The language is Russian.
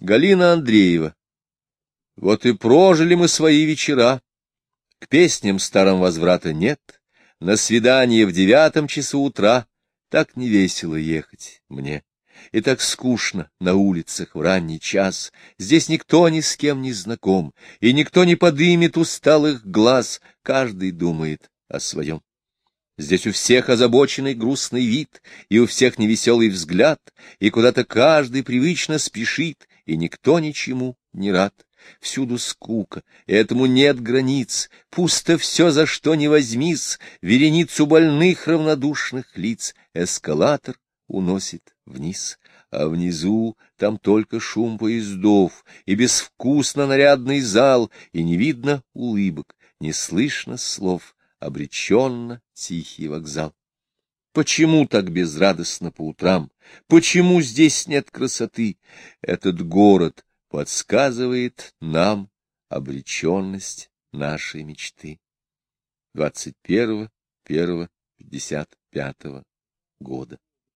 Галина Андреева. Вот и прожили мы свои вечера. К песням старым возврата нет. На свидание в девятом часу утра так не весело ехать мне. И так скучно на улицах в ранний час. Здесь никто ни с кем не знаком, и никто не подымет усталых глаз. Каждый думает о своем. Здесь у всех озабоченный грустный вид, и у всех невеселый взгляд, и куда-то каждый привычно спешит, и никто ничему не рад. Всюду скука, этому нет границ, пусто все, за что не возьмись, вереницу больных равнодушных лиц эскалатор уносит вниз, а внизу там только шум поездов, и безвкусно нарядный зал, и не видно улыбок, не слышно слов, обреченно тихий вокзал. Почему так безрадостно по утрам? Почему здесь нет красоты? Этот город подсказывает нам обреченность нашей мечты. 21.01.55 года.